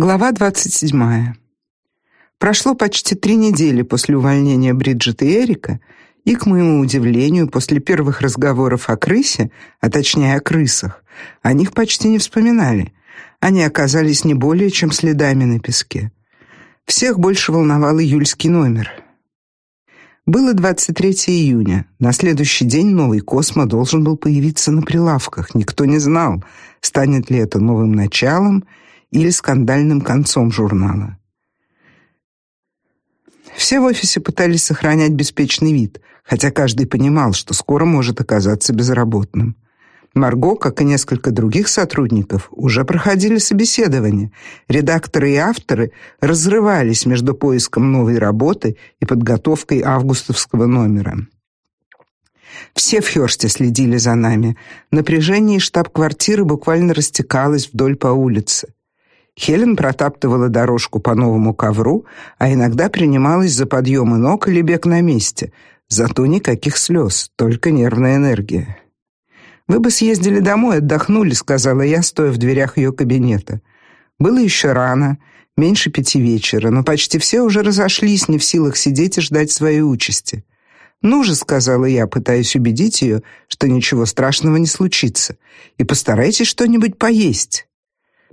Глава 27. Прошло почти три недели после увольнения Бриджит и Эрика, и, к моему удивлению, после первых разговоров о крысе, а точнее о крысах, о них почти не вспоминали. Они оказались не более чем следами на песке. Всех больше волновал июльский номер. Было 23 июня. На следующий день новый Космо должен был появиться на прилавках. Никто не знал, станет ли это новым началом или скандальным концом журнала. Все в офисе пытались сохранять беспечный вид, хотя каждый понимал, что скоро может оказаться безработным. Марго, как и несколько других сотрудников, уже проходили собеседование. Редакторы и авторы разрывались между поиском новой работы и подготовкой августовского номера. Все в Хёрсте следили за нами. Напряжение штаб-квартиры буквально растекалось вдоль по улице. Хелен протаптывала дорожку по новому ковру, а иногда принималась за подъемы ног или бег на месте. Зато никаких слез, только нервная энергия. Вы бы съездили домой, отдохнули, сказала я, стоя в дверях ее кабинета. Было еще рано, меньше пяти вечера, но почти все уже разошлись, не в силах сидеть и ждать своей участи. «Ну же», — сказала я, пытаясь убедить ее, что ничего страшного не случится, «и постарайтесь что-нибудь поесть».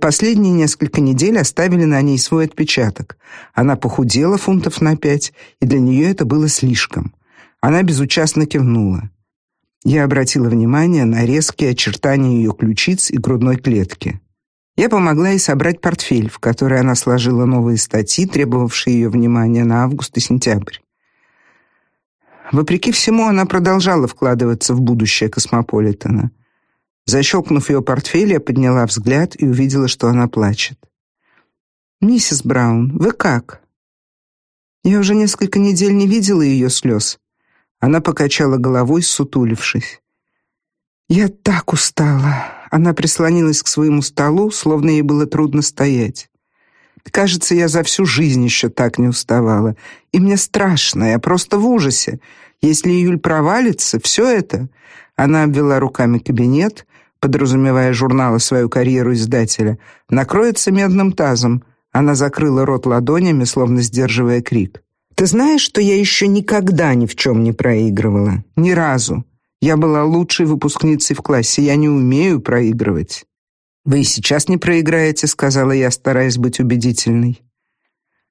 Последние несколько недель оставили на ней свой отпечаток. Она похудела фунтов на пять, и для нее это было слишком. Она безучастно кивнула. Я обратила внимание на резкие очертания ее ключиц и грудной клетки. Я помогла ей собрать портфель, в который она сложила новые статьи, требовавшие ее внимания на август и сентябрь. Вопреки всему, она продолжала вкладываться в будущее Космополитена — Защелкнув ее портфель, я подняла взгляд и увидела, что она плачет. «Миссис Браун, вы как?» Я уже несколько недель не видела ее слез. Она покачала головой, сутулившись. «Я так устала!» Она прислонилась к своему столу, словно ей было трудно стоять. «Кажется, я за всю жизнь еще так не уставала. И мне страшно, я просто в ужасе. Если июль провалится, все это...» Она обвела руками кабинет, подразумевая журналы свою карьеру издателя, накроется медным тазом. Она закрыла рот ладонями, словно сдерживая крик. Ты знаешь, что я еще никогда ни в чем не проигрывала, ни разу. Я была лучшей выпускницей в классе, я не умею проигрывать. Вы сейчас не проиграете, сказала я, стараясь быть убедительной.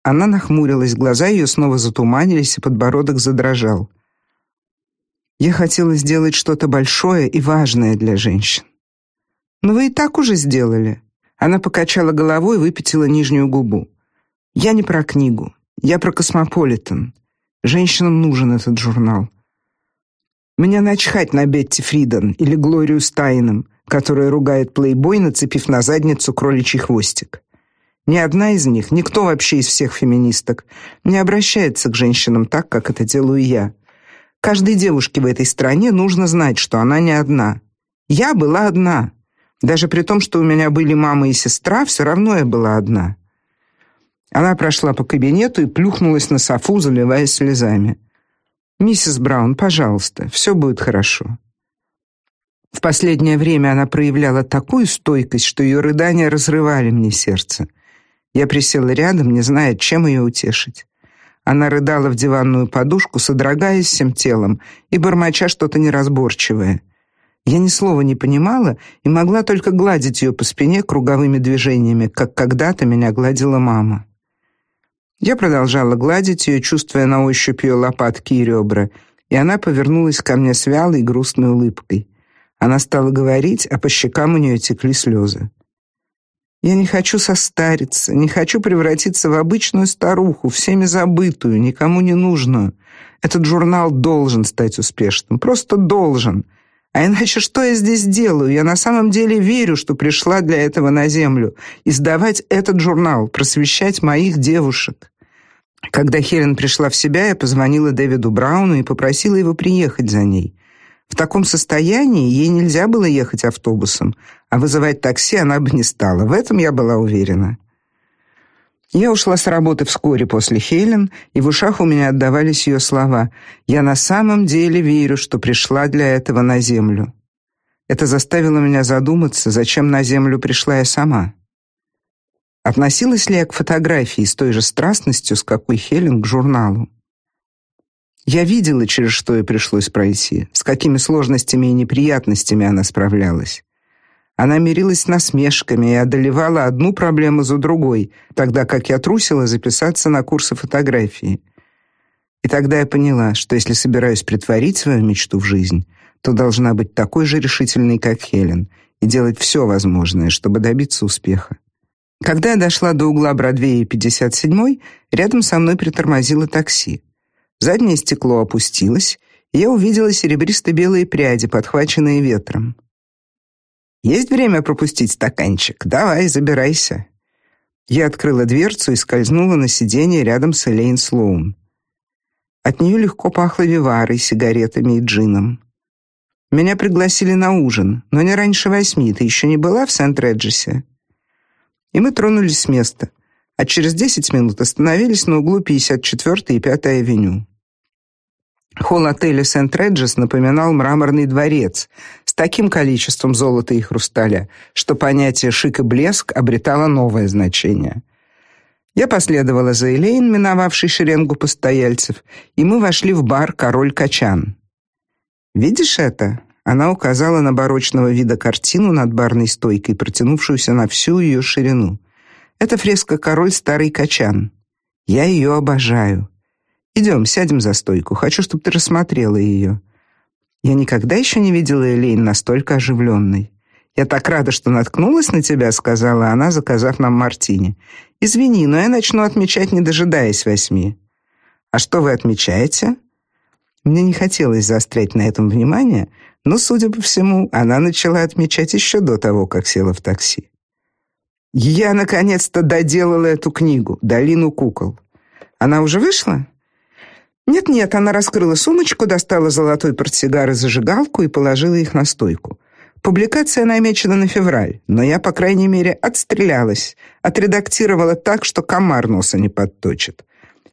Она нахмурилась, глаза ее снова затуманились, и подбородок задрожал. Я хотела сделать что-то большое и важное для женщин. Но вы и так уже сделали. Она покачала головой и выпятила нижнюю губу. Я не про книгу. Я про Космополитен. Женщинам нужен этот журнал. Мне начхать на Бетти Фриден или Глорию Стайном, которая ругает плейбой, нацепив на задницу кроличий хвостик. Ни одна из них, никто вообще из всех феминисток, не обращается к женщинам так, как это делаю я. Каждой девушке в этой стране нужно знать, что она не одна. Я была одна. Даже при том, что у меня были мама и сестра, все равно я была одна. Она прошла по кабинету и плюхнулась на софу, заливаясь слезами. Миссис Браун, пожалуйста, все будет хорошо. В последнее время она проявляла такую стойкость, что ее рыдания разрывали мне сердце. Я присела рядом, не зная, чем ее утешить. Она рыдала в диванную подушку, содрогаясь всем телом и бормоча что-то неразборчивое. Я ни слова не понимала и могла только гладить ее по спине круговыми движениями, как когда-то меня гладила мама. Я продолжала гладить ее, чувствуя на ощупь ее лопатки и ребра, и она повернулась ко мне с вялой грустной улыбкой. Она стала говорить, а по щекам у нее текли слезы. Я не хочу состариться, не хочу превратиться в обычную старуху, всеми забытую, никому не нужную. Этот журнал должен стать успешным, просто должен. А иначе что я здесь делаю? Я на самом деле верю, что пришла для этого на землю, издавать этот журнал, просвещать моих девушек. Когда Хелен пришла в себя, я позвонила Дэвиду Брауну и попросила его приехать за ней. В таком состоянии ей нельзя было ехать автобусом, а вызывать такси она бы не стала. В этом я была уверена. Я ушла с работы вскоре после Хелен, и в ушах у меня отдавались ее слова: "Я на самом деле верю, что пришла для этого на землю". Это заставило меня задуматься, зачем на землю пришла я сама. Относилась ли я к фотографии с той же страстностью, с какой Хелен к журналу? Я видела, через что ей пришлось пройти, с какими сложностями и неприятностями она справлялась. Она мирилась насмешками и одолевала одну проблему за другой, тогда как я трусила записаться на курсы фотографии. И тогда я поняла, что если собираюсь притворить свою мечту в жизнь, то должна быть такой же решительной, как Хелен, и делать все возможное, чтобы добиться успеха. Когда я дошла до угла Бродвея и 57-й, рядом со мной притормозило такси. Заднее стекло опустилось, и я увидела серебристо-белые пряди, подхваченные ветром. Есть время пропустить стаканчик. Давай, забирайся. Я открыла дверцу и скользнула на сиденье рядом с Элейн Слоун. От нее легко пахло виварой, сигаретами и джином. Меня пригласили на ужин, но не раньше восьми. Ты еще не была в Сент-Реджесе? И мы тронулись с места а через 10 минут остановились на углу 54 и 5 авеню. Холл отеля Сент-Реджес напоминал мраморный дворец таким количеством золота и хрусталя, что понятие шик и блеск обретало новое значение. Я последовала за Элейн, миновавшей шеренгу постояльцев, и мы вошли в бар Король Качан. Видишь это? Она указала на барочного вида картину над барной стойкой, протянувшуюся на всю ее ширину. Это фреска Король старый Качан. Я ее обожаю. Идем, сядем за стойку. Хочу, чтобы ты рассмотрела ее». Я никогда еще не видела Элейн настолько оживленной. Я так рада, что наткнулась на тебя, сказала она, заказав нам мартини. Извини, но я начну отмечать, не дожидаясь восьми. А что вы отмечаете? Мне не хотелось заострять на этом внимание, но, судя по всему, она начала отмечать еще до того, как села в такси. Я наконец-то доделала эту книгу Долину кукол. Она уже вышла? Нет-нет, она раскрыла сумочку, достала золотой портсигар и зажигалку и положила их на стойку. Публикация намечена на февраль, но я, по крайней мере, отстрелялась, отредактировала так, что комар носа не подточит.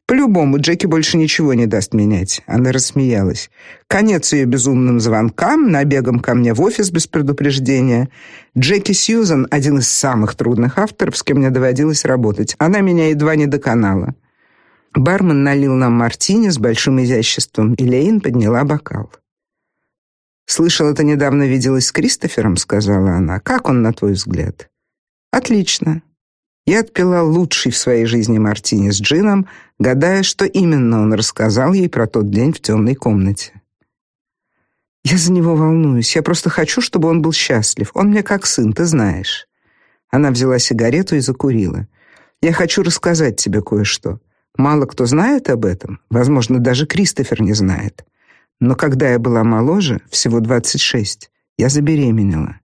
По-любому, Джеки больше ничего не даст менять. Она рассмеялась. Конец ее безумным звонкам, набегом ко мне в офис без предупреждения. Джеки Сьюзан один из самых трудных авторов, с кем мне доводилось работать. Она меня едва не доконала. Бармен налил нам мартини с большим изяществом, и Лейн подняла бокал. Слышала, ты недавно виделась с Кристофером, сказала она. Как он, на твой взгляд? Отлично. Я отпила лучший в своей жизни мартини с джином, гадая, что именно он рассказал ей про тот день в темной комнате. Я за него волнуюсь. Я просто хочу, чтобы он был счастлив. Он мне как сын, ты знаешь. Она взяла сигарету и закурила. Я хочу рассказать тебе кое-что. Мало кто знает об этом, возможно, даже Кристофер не знает. Но когда я была моложе, всего 26, я забеременела.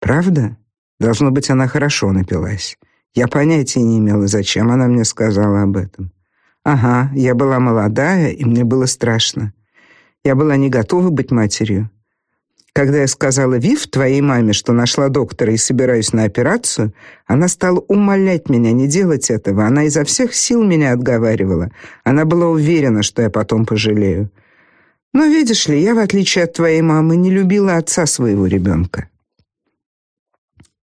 Правда? Должно быть, она хорошо напилась. Я понятия не имела, зачем она мне сказала об этом. Ага, я была молодая, и мне было страшно. Я была не готова быть матерью. Когда я сказала Вив, твоей маме, что нашла доктора и собираюсь на операцию, она стала умолять меня не делать этого. Она изо всех сил меня отговаривала. Она была уверена, что я потом пожалею. Но видишь ли, я в отличие от твоей мамы не любила отца своего ребенка.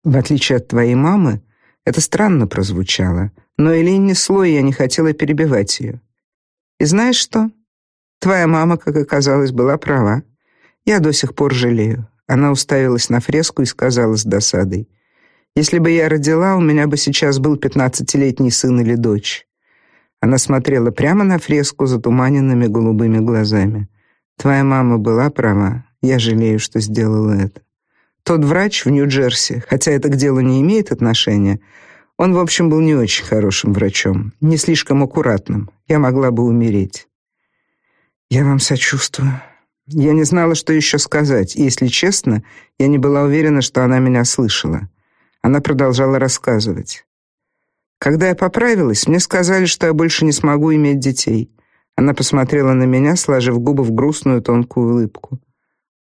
В отличие от твоей мамы, это странно прозвучало, но Элин несло, и я не хотела перебивать ее. И знаешь что? Твоя мама, как оказалось, была права. Я до сих пор жалею. Она уставилась на фреску и сказала с досадой: "Если бы я родила, у меня бы сейчас был пятнадцатилетний сын или дочь". Она смотрела прямо на фреску затуманенными голубыми глазами. Твоя мама была права. Я жалею, что сделала это. Тот врач в Нью-Джерси, хотя это к делу не имеет отношения, он, в общем, был не очень хорошим врачом, не слишком аккуратным. Я могла бы умереть. Я вам сочувствую. Я не знала, что еще сказать, и, если честно, я не была уверена, что она меня слышала. Она продолжала рассказывать. Когда я поправилась, мне сказали, что я больше не смогу иметь детей. Она посмотрела на меня, сложив губы в грустную тонкую улыбку.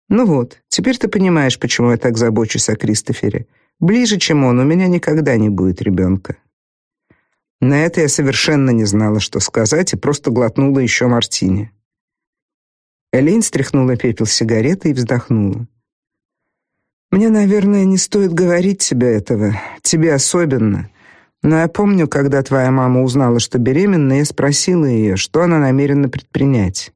Ну вот, теперь ты понимаешь, почему я так забочусь о Кристофере. Ближе, чем он, у меня никогда не будет ребенка». На это я совершенно не знала, что сказать, и просто глотнула еще мартини. Элейн стряхнула пепел сигареты и вздохнула. Мне, наверное, не стоит говорить тебе этого, тебе особенно, Но я помню, когда твоя мама узнала, что беременна, я спросила ее, что она намерена предпринять.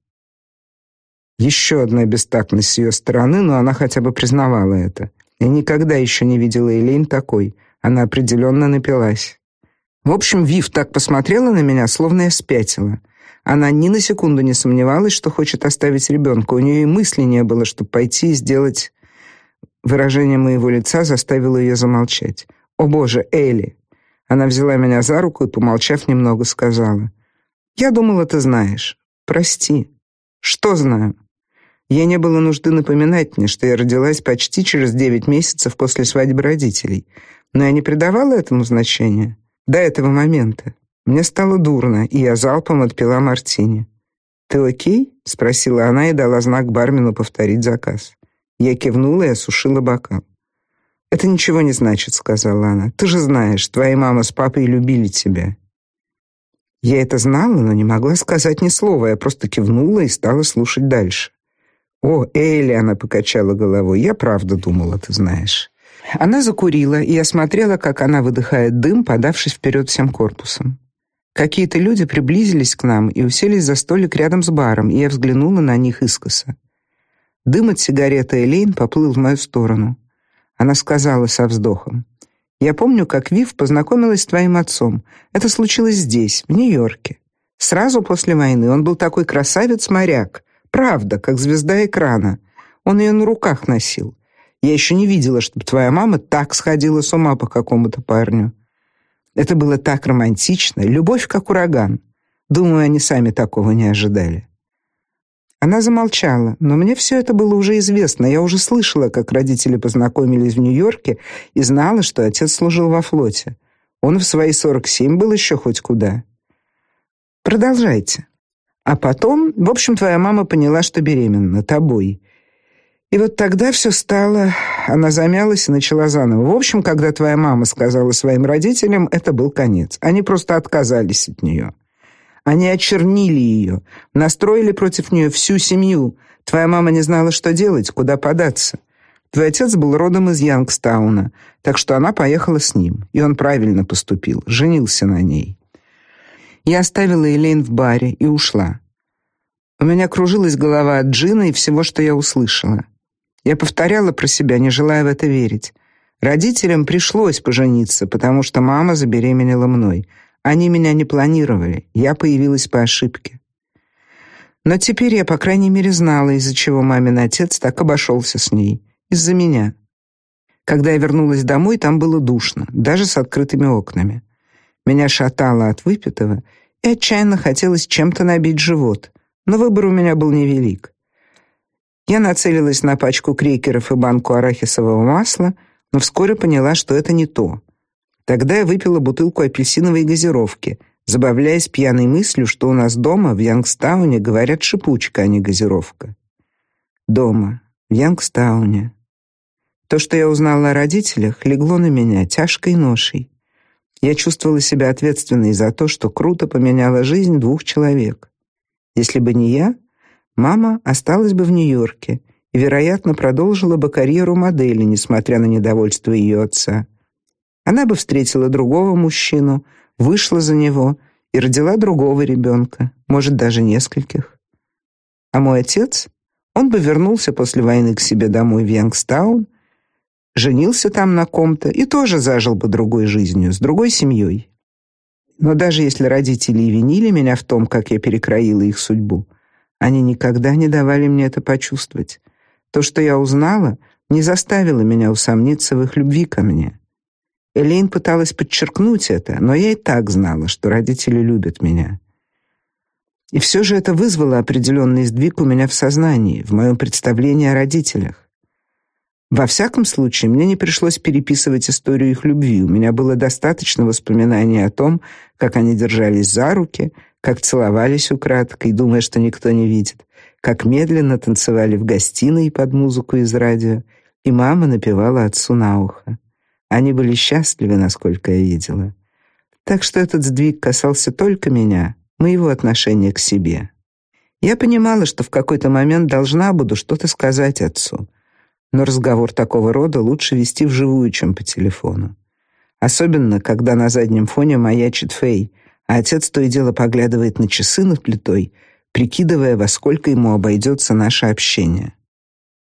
Еще одна бестактность с ее стороны, но она хотя бы признавала это. Я никогда еще не видела Элейн такой. Она определенно напилась. В общем, Вив так посмотрела на меня, словно я спятила. Она ни на секунду не сомневалась, что хочет оставить ребенка. У нее и мысли не было, чтобы пойти и сделать... Выражение моего лица заставило ее замолчать. «О боже, Элли!» Она взяла меня за руку и, помолчав немного, сказала. «Я думала, ты знаешь. Прости». «Что знаю?» Ей не было нужды напоминать мне, что я родилась почти через девять месяцев после свадьбы родителей, но я не придавала этому значения до этого момента. Мне стало дурно, и я залпом отпила мартини. «Ты окей?» — спросила она и дала знак бармену повторить заказ. Я кивнула и осушила бокал. «Это ничего не значит», — сказала она. «Ты же знаешь, твоя мама с папой любили тебя». Я это знала, но не могла сказать ни слова. Я просто кивнула и стала слушать дальше. «О, Элли!» — она покачала головой. «Я правда думала, ты знаешь». Она закурила, и я смотрела, как она выдыхает дым, подавшись вперед всем корпусом. Какие-то люди приблизились к нам и уселись за столик рядом с баром, и я взглянула на них искоса. Дым от сигареты Элейн поплыл в мою сторону. Она сказала со вздохом: "Я помню, как Вив познакомилась с твоим отцом. Это случилось здесь, в Нью-Йорке. Сразу после войны он был такой красавец-моряк, Правда, как звезда экрана. Он ее на руках носил. Я еще не видела, чтобы твоя мама так сходила с ума по какому-то парню. Это было так романтично, любовь как ураган. Думаю, они сами такого не ожидали. Она замолчала, но мне все это было уже известно. Я уже слышала, как родители познакомились в Нью-Йорке и знала, что отец служил во флоте. Он в свои 47 был еще хоть куда. Продолжайте. А потом, в общем, твоя мама поняла, что беременна тобой. И вот тогда все стало, она замялась и начала заново. В общем, когда твоя мама сказала своим родителям, это был конец. Они просто отказались от нее. Они очернили ее, настроили против нее всю семью. Твоя мама не знала, что делать, куда податься. Твой отец был родом из Янгстауна, так что она поехала с ним, и он правильно поступил, женился на ней. Я оставила Элейн в баре и ушла. У меня кружилась голова от джина и всего, что я услышала. Я повторяла про себя, не желая в это верить. Родителям пришлось пожениться, потому что мама забеременела мной. Они меня не планировали. Я появилась по ошибке. Но теперь я, по крайней мере, знала, из-за чего мамин отец так обошелся с ней. Из-за меня. Когда я вернулась домой, там было душно, даже с открытыми окнами. Меня шатало от выпитого, и отчаянно хотелось чем-то набить живот, но выбор у меня был невелик. Я нацелилась на пачку крекеров и банку арахисового масла, но вскоре поняла, что это не то. Тогда я выпила бутылку апельсиновой газировки, забавляясь пьяной мыслью, что у нас дома в Янгстауне говорят шипучка, а не газировка. Дома, в Янгстауне. То, что я узнала о родителях, легло на меня тяжкой ношей. Я чувствовала себя ответственной за то, что круто поменяла жизнь двух человек. Если бы не я, мама осталась бы в Нью-Йорке и, вероятно, продолжила бы карьеру модели, несмотря на недовольство ее отца. Она бы встретила другого мужчину, вышла за него и родила другого ребенка, может, даже нескольких. А мой отец, он бы вернулся после войны к себе домой в Янгстаун женился там на ком-то и тоже зажил бы другой жизнью, с другой семьей. Но даже если родители и винили меня в том, как я перекроила их судьбу, они никогда не давали мне это почувствовать. То, что я узнала, не заставило меня усомниться в их любви ко мне. Элейн пыталась подчеркнуть это, но я и так знала, что родители любят меня. И все же это вызвало определенный сдвиг у меня в сознании, в моем представлении о родителях. Во всяком случае, мне не пришлось переписывать историю их любви. У меня было достаточно воспоминаний о том, как они держались за руки, как целовались украдкой, думая, что никто не видит, как медленно танцевали в гостиной под музыку из радио, и мама напевала отцу на ухо. Они были счастливы, насколько я видела. Так что этот сдвиг касался только меня, моего отношения к себе. Я понимала, что в какой-то момент должна буду что-то сказать отцу — но разговор такого рода лучше вести вживую, чем по телефону. Особенно, когда на заднем фоне маячит Фэй, а отец то и дело поглядывает на часы над плитой, прикидывая, во сколько ему обойдется наше общение.